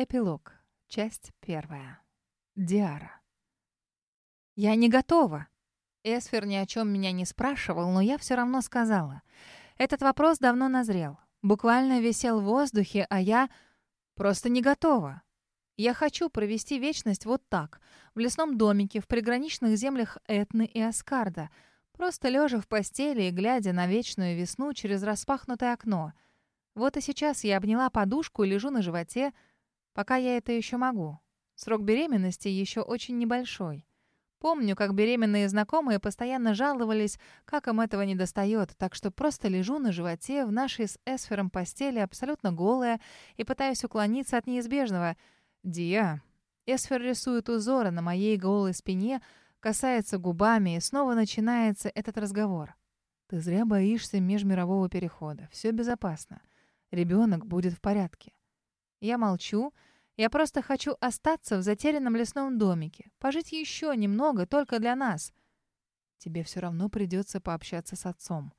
Эпилог. Часть первая. Диара. «Я не готова!» Эсфер ни о чем меня не спрашивал, но я все равно сказала. Этот вопрос давно назрел. Буквально висел в воздухе, а я просто не готова. Я хочу провести вечность вот так, в лесном домике, в приграничных землях Этны и Аскарда, просто лежа в постели и глядя на вечную весну через распахнутое окно. Вот и сейчас я обняла подушку и лежу на животе, Пока я это еще могу. Срок беременности еще очень небольшой. Помню, как беременные знакомые постоянно жаловались, как им этого не достает, так что просто лежу на животе в нашей с Эсфером постели абсолютно голая и пытаюсь уклониться от неизбежного. «Диа». Эсфер рисует узоры на моей голой спине, касается губами, и снова начинается этот разговор. «Ты зря боишься межмирового перехода. Все безопасно. Ребенок будет в порядке». Я молчу, я просто хочу остаться в затерянном лесном домике, пожить еще немного только для нас. Тебе все равно придется пообщаться с отцом.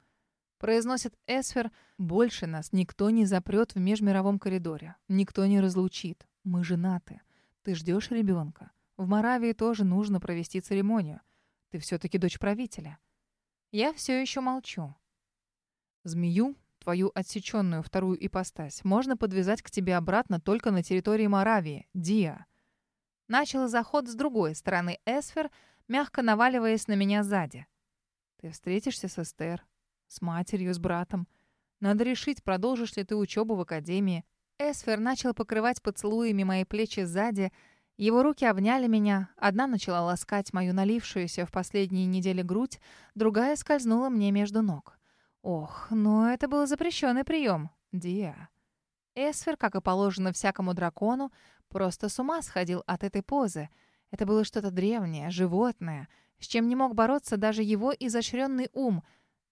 Произносит Эсфер, больше нас никто не запрет в межмировом коридоре. Никто не разлучит. Мы женаты. Ты ждешь ребенка. В Моравии тоже нужно провести церемонию. Ты все-таки дочь правителя. Я все еще молчу. Змею твою отсеченную вторую ипостась можно подвязать к тебе обратно только на территории Моравии, Диа. Начал заход с другой стороны Эсфер, мягко наваливаясь на меня сзади. Ты встретишься с Эстер, с матерью, с братом. Надо решить, продолжишь ли ты учебу в академии. Эсфер начал покрывать поцелуями мои плечи сзади. Его руки обняли меня. Одна начала ласкать мою налившуюся в последние недели грудь, другая скользнула мне между ног. Ох, но это был запрещенный прием. Диа. Эсфер, как и положено всякому дракону, просто с ума сходил от этой позы. Это было что-то древнее, животное, с чем не мог бороться даже его изощренный ум.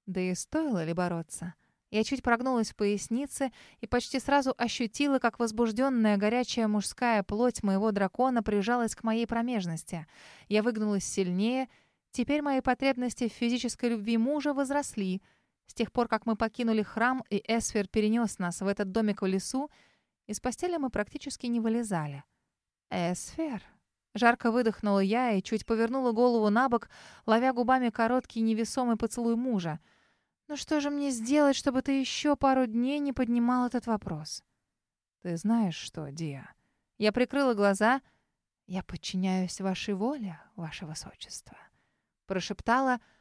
Да и стоило ли бороться? Я чуть прогнулась в пояснице и почти сразу ощутила, как возбужденная горячая мужская плоть моего дракона прижалась к моей промежности. Я выгнулась сильнее. Теперь мои потребности в физической любви мужа возросли — с тех пор, как мы покинули храм, и Эсфер перенес нас в этот домик в лесу, из постели мы практически не вылезали. «Эсфер?» Жарко выдохнула я и чуть повернула голову на бок, ловя губами короткий невесомый поцелуй мужа. «Ну что же мне сделать, чтобы ты еще пару дней не поднимал этот вопрос?» «Ты знаешь что, Диа?» Я прикрыла глаза. «Я подчиняюсь вашей воле, ваше высочество», — прошептала, — Эсфер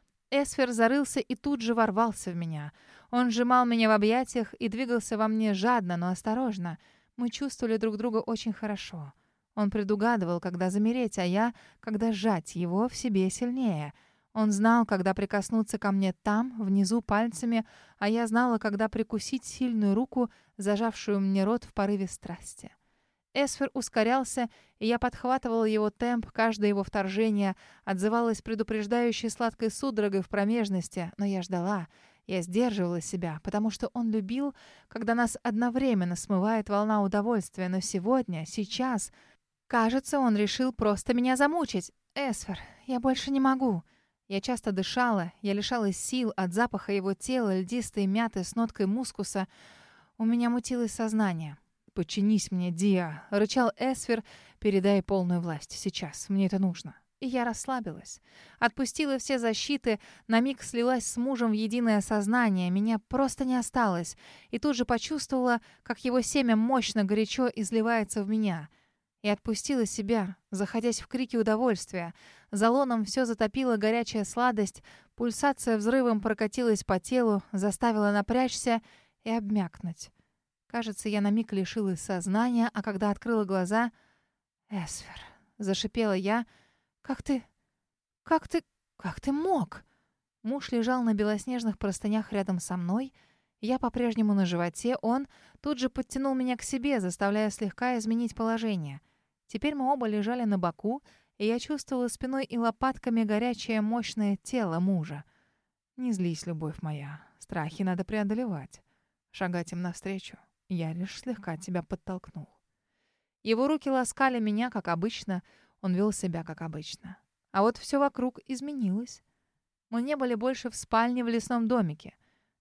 зарылся и тут же ворвался в меня. Он сжимал меня в объятиях и двигался во мне жадно, но осторожно. Мы чувствовали друг друга очень хорошо. Он предугадывал, когда замереть, а я, когда сжать его в себе сильнее. Он знал, когда прикоснуться ко мне там, внизу пальцами, а я знала, когда прикусить сильную руку, зажавшую мне рот в порыве страсти. Эсфер ускорялся, и я подхватывала его темп, каждое его вторжение отзывалось предупреждающей сладкой судорогой в промежности, но я ждала. Я сдерживала себя, потому что он любил, когда нас одновременно смывает волна удовольствия, но сегодня, сейчас... Кажется, он решил просто меня замучить. «Эсфер, я больше не могу». Я часто дышала, я лишалась сил от запаха его тела, льдистой мяты с ноткой мускуса. У меня мутилось сознание. «Подчинись мне, Диа!» — рычал Эсфер. «Передай полную власть. Сейчас. Мне это нужно». И я расслабилась. Отпустила все защиты, на миг слилась с мужем в единое сознание. Меня просто не осталось. И тут же почувствовала, как его семя мощно, горячо изливается в меня. И отпустила себя, заходясь в крики удовольствия. За лоном все затопила горячая сладость, пульсация взрывом прокатилась по телу, заставила напрячься и обмякнуть. Кажется, я на миг лишилась сознания, а когда открыла глаза... «Эсфер», — зашипела я, — «как ты... как ты... как ты мог?» Муж лежал на белоснежных простынях рядом со мной. Я по-прежнему на животе, он тут же подтянул меня к себе, заставляя слегка изменить положение. Теперь мы оба лежали на боку, и я чувствовала спиной и лопатками горячее мощное тело мужа. «Не злись, любовь моя. Страхи надо преодолевать. Шагать им навстречу. Я лишь слегка тебя подтолкнул. Его руки ласкали меня, как обычно. Он вел себя, как обычно. А вот все вокруг изменилось. Мы не были больше в спальне в лесном домике.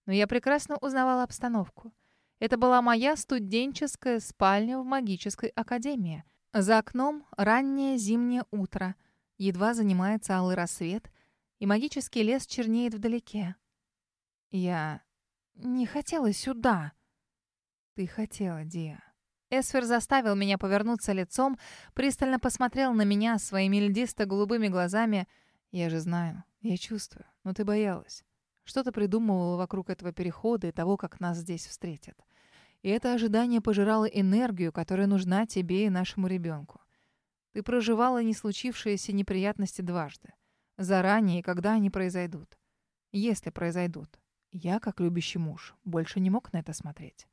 Но я прекрасно узнавала обстановку. Это была моя студенческая спальня в магической академии. За окном раннее зимнее утро. Едва занимается алый рассвет, и магический лес чернеет вдалеке. Я не хотела сюда. Ты хотела, Диа. Эсфер заставил меня повернуться лицом, пристально посмотрел на меня своими льдисто-голубыми глазами. Я же знаю, я чувствую, но ты боялась. Что-то придумывала вокруг этого перехода и того, как нас здесь встретят. И это ожидание пожирало энергию, которая нужна тебе и нашему ребенку. Ты проживала не случившиеся неприятности дважды. Заранее, когда они произойдут. Если произойдут. Я, как любящий муж, больше не мог на это смотреть.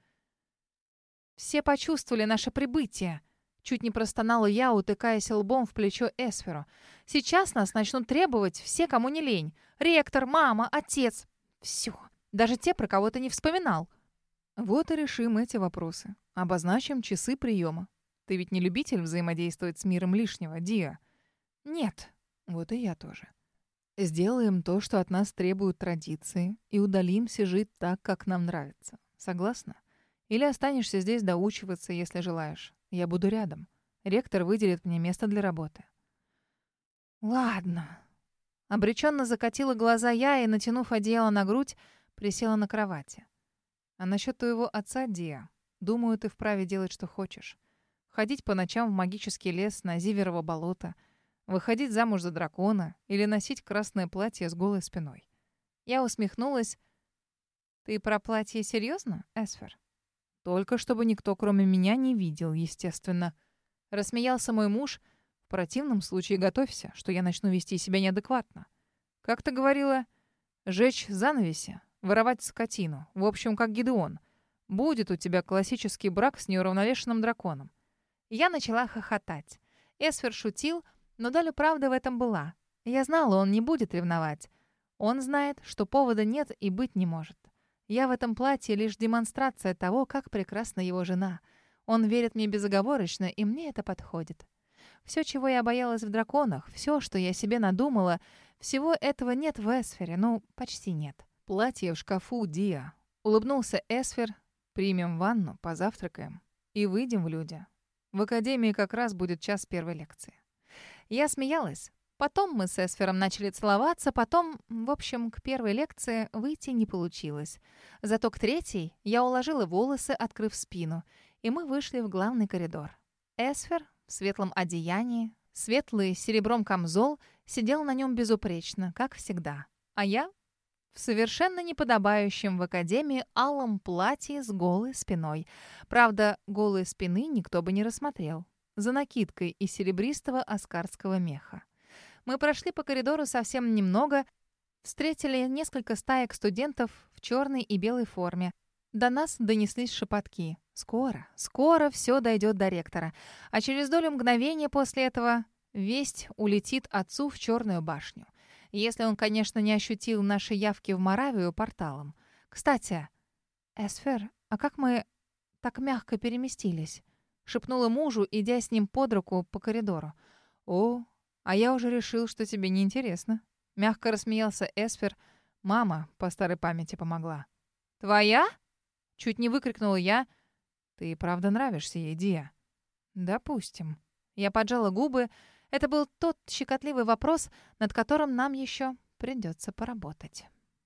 Все почувствовали наше прибытие. Чуть не простонала я, утыкаясь лбом в плечо Эсферу. Сейчас нас начнут требовать все, кому не лень. Ректор, мама, отец. Все. Даже те, про кого ты не вспоминал. Вот и решим эти вопросы. Обозначим часы приема. Ты ведь не любитель взаимодействовать с миром лишнего, Диа? Нет. Вот и я тоже. Сделаем то, что от нас требуют традиции, и удалимся жить так, как нам нравится. Согласна? Или останешься здесь доучиваться, если желаешь. Я буду рядом. Ректор выделит мне место для работы. Ладно. Обреченно закатила глаза я и, натянув одеяло на грудь, присела на кровати. А насчет твоего отца, Диа, думаю, ты вправе делать, что хочешь. Ходить по ночам в магический лес на Зиверово болото, выходить замуж за дракона или носить красное платье с голой спиной. Я усмехнулась. Ты про платье серьезно, Эсфер? Только чтобы никто, кроме меня, не видел, естественно. Рассмеялся мой муж. В противном случае готовься, что я начну вести себя неадекватно. Как ты говорила, жечь занавеси, воровать скотину. В общем, как Гидеон. Будет у тебя классический брак с неуравновешенным драконом. Я начала хохотать. Эсфер шутил, но доля правды в этом была. Я знала, он не будет ревновать. Он знает, что повода нет и быть не может. Я в этом платье лишь демонстрация того, как прекрасна его жена. Он верит мне безоговорочно, и мне это подходит. Все, чего я боялась в драконах, все, что я себе надумала, всего этого нет в Эсфере, ну, почти нет. Платье в шкафу Диа. Улыбнулся Эсфер. Примем ванну, позавтракаем и выйдем в люди. В академии как раз будет час первой лекции. Я смеялась. Потом мы с Эсфером начали целоваться, потом, в общем, к первой лекции выйти не получилось. Зато к третьей я уложила волосы, открыв спину, и мы вышли в главный коридор. Эсфер в светлом одеянии, светлый серебром камзол, сидел на нем безупречно, как всегда. А я в совершенно неподобающем в академии алом платье с голой спиной. Правда, голой спины никто бы не рассмотрел. За накидкой из серебристого аскарского меха. Мы прошли по коридору совсем немного, встретили несколько стаек студентов в черной и белой форме. До нас донеслись шепотки. Скоро, скоро все дойдет до ректора. А через долю мгновения после этого весть улетит отцу в Черную башню. Если он, конечно, не ощутил наши явки в Моравию порталом. Кстати, Эсфер, а как мы так мягко переместились? Шепнула мужу, идя с ним под руку по коридору. О, а я уже решил, что тебе неинтересно. Мягко рассмеялся Эсфер. Мама по старой памяти помогла. Твоя? Чуть не выкрикнула я. Ты правда нравишься ей, Дия? Допустим. Я поджала губы. Это был тот щекотливый вопрос, над которым нам еще придется поработать.